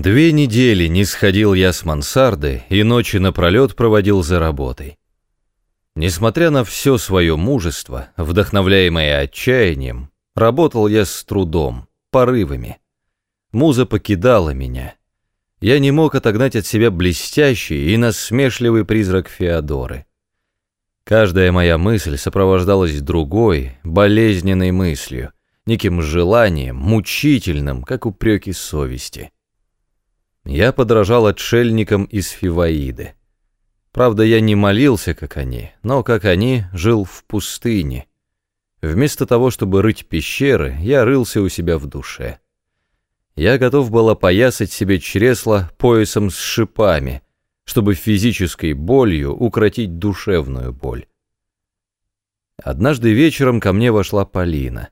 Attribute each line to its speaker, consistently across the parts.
Speaker 1: Две недели не сходил я с мансарды и ночи напролет проводил за работой. Несмотря на все свое мужество, вдохновляемое отчаянием, работал я с трудом, порывами. Муза покидала меня. Я не мог отогнать от себя блестящий и насмешливый призрак Феодоры. Каждая моя мысль сопровождалась другой, болезненной мыслью, неким желанием, мучительным, как упреки совести. Я подражал отшельникам из Фиваиды. Правда, я не молился, как они, но, как они, жил в пустыне. Вместо того, чтобы рыть пещеры, я рылся у себя в душе. Я готов был опоясать себе чресло поясом с шипами, чтобы физической болью укротить душевную боль. Однажды вечером ко мне вошла Полина.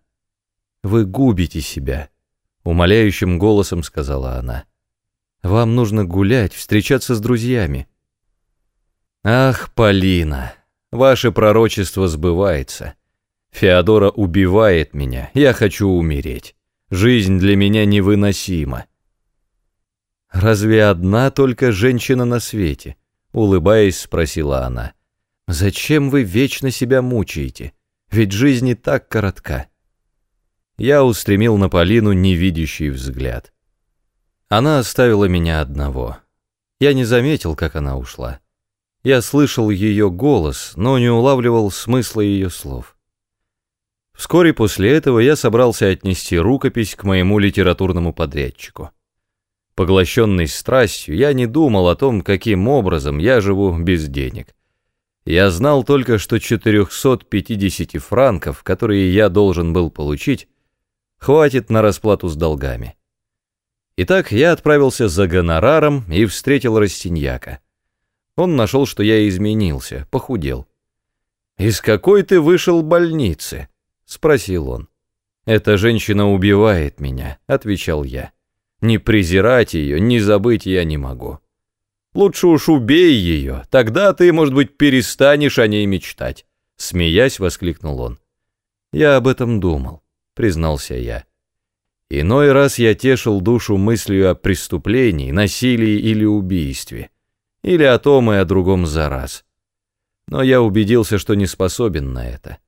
Speaker 1: «Вы губите себя», — умоляющим голосом сказала она. Вам нужно гулять, встречаться с друзьями. Ах, Полина, ваше пророчество сбывается. Феодора убивает меня, я хочу умереть. Жизнь для меня невыносима. Разве одна только женщина на свете? Улыбаясь, спросила она. Зачем вы вечно себя мучаете? Ведь жизнь и так коротка. Я устремил на Полину невидящий взгляд. Она оставила меня одного. Я не заметил, как она ушла. Я слышал ее голос, но не улавливал смысла ее слов. Вскоре после этого я собрался отнести рукопись к моему литературному подрядчику. Поглощенный страстью, я не думал о том, каким образом я живу без денег. Я знал только, что 450 франков, которые я должен был получить, хватит на расплату с долгами. Итак, я отправился за гонораром и встретил Растиньяка. Он нашел, что я изменился, похудел. «Из какой ты вышел больницы?» — спросил он. «Эта женщина убивает меня», — отвечал я. «Не презирать ее, не забыть я не могу. Лучше уж убей ее, тогда ты, может быть, перестанешь о ней мечтать», — смеясь воскликнул он. «Я об этом думал», — признался я. Иной раз я тешил душу мыслью о преступлении, насилии или убийстве, или о том и о другом за раз. Но я убедился, что не способен на это.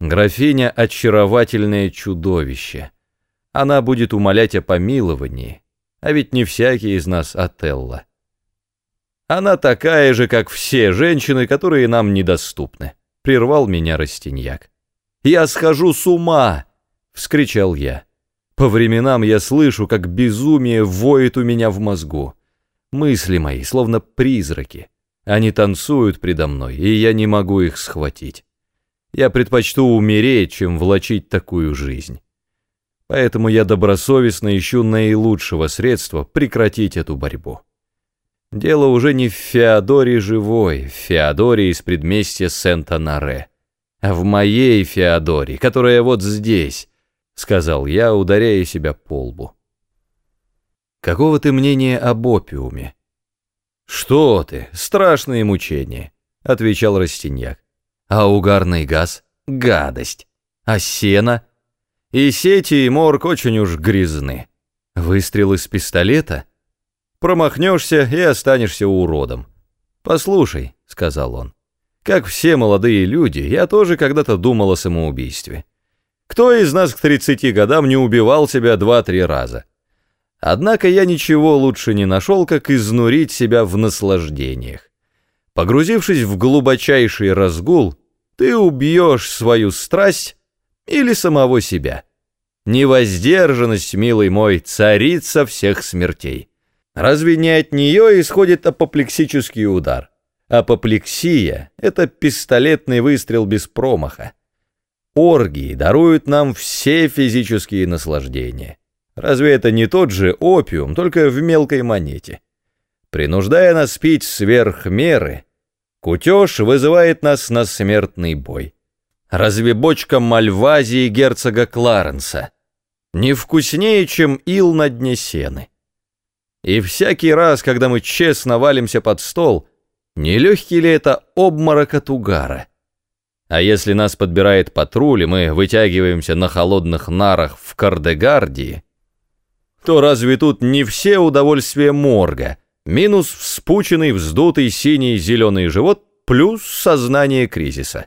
Speaker 1: Графиня — очаровательное чудовище. Она будет умолять о помиловании, а ведь не всякий из нас Отелло. Она такая же, как все женщины, которые нам недоступны, — прервал меня Растиньяк. «Я схожу с ума!» — вскричал я. По временам я слышу, как безумие воет у меня в мозгу. Мысли мои, словно призраки. Они танцуют предо мной, и я не могу их схватить. Я предпочту умереть, чем влачить такую жизнь. Поэтому я добросовестно ищу наилучшего средства прекратить эту борьбу. Дело уже не в Феодоре живой, в Феодоре из предместья Сент-Анаре, а в моей Феодоре, которая вот здесь, сказал я, ударяя себя по лбу. Какого ты мнения об опиуме? Что ты, страшные мучения, отвечал Растиньяк. А угарный газ — гадость. А сено? И сети, и морг очень уж грязны. Выстрел из пистолета? Промахнешься и останешься уродом. Послушай, сказал он, как все молодые люди, я тоже когда-то думал о самоубийстве. Кто из нас к 30 годам не убивал себя два-три раза? Однако я ничего лучше не нашел, как изнурить себя в наслаждениях. Погрузившись в глубочайший разгул, ты убьешь свою страсть или самого себя. Невоздержанность, милый мой, царица всех смертей. Разве не от нее исходит апоплексический удар? Апоплексия — это пистолетный выстрел без промаха. Оргии даруют нам все физические наслаждения. Разве это не тот же опиум, только в мелкой монете? Принуждая нас пить сверх меры, кутеж вызывает нас на смертный бой. Разве бочка Мальвазии герцога Кларенса не вкуснее, чем ил на дне сены? И всякий раз, когда мы честно валимся под стол, не легкий ли это обморок от угара? А если нас подбирает патруль, и мы вытягиваемся на холодных нарах в Кардегардии, то разве тут не все удовольствия морга? Минус вспученный, вздутый, синий, зеленый живот, плюс сознание кризиса.